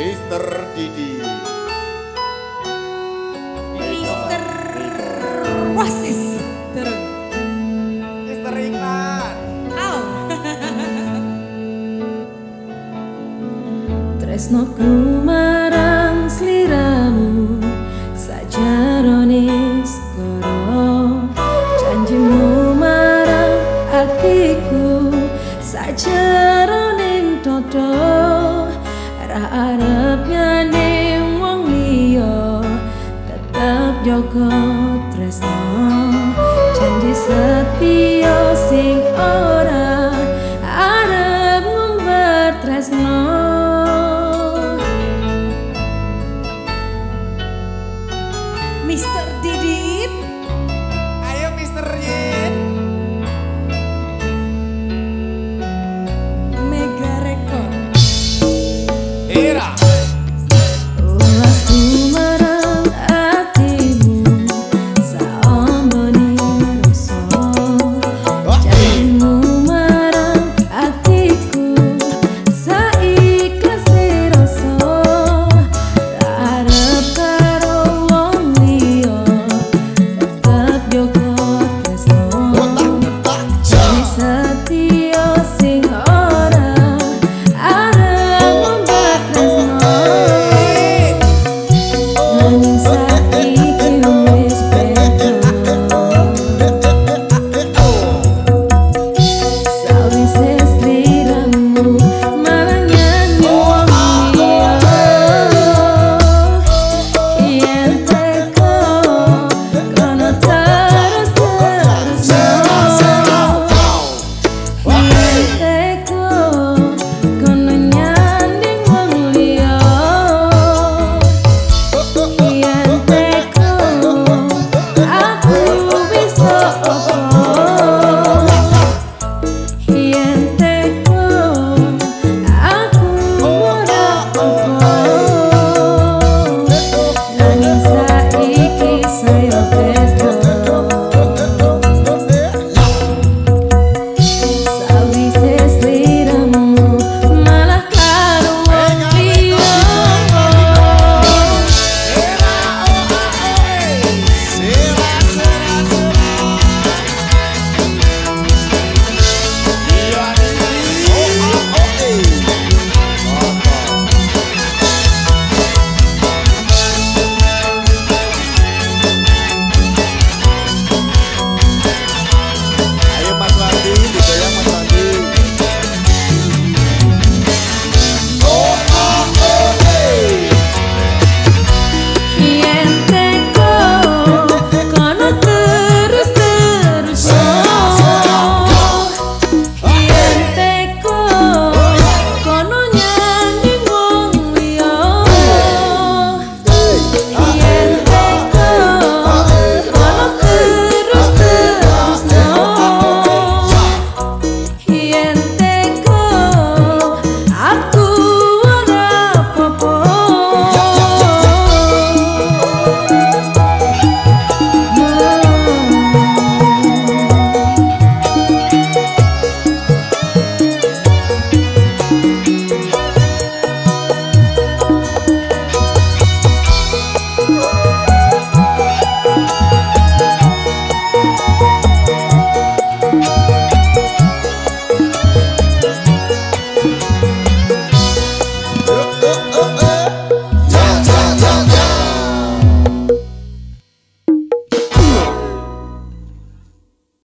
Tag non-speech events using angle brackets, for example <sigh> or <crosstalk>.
Mister Didi Mister Wasis. Turun. Mister Iklan. Au. <laughs> Tresno marang sliramu sajarone skoro janjimu marang atiku sajarone toto ra arep nyane wong liya. Tetep jaga tresno. Janji setia sing ora arep ngumbar tresno. Mister Didit. Oh.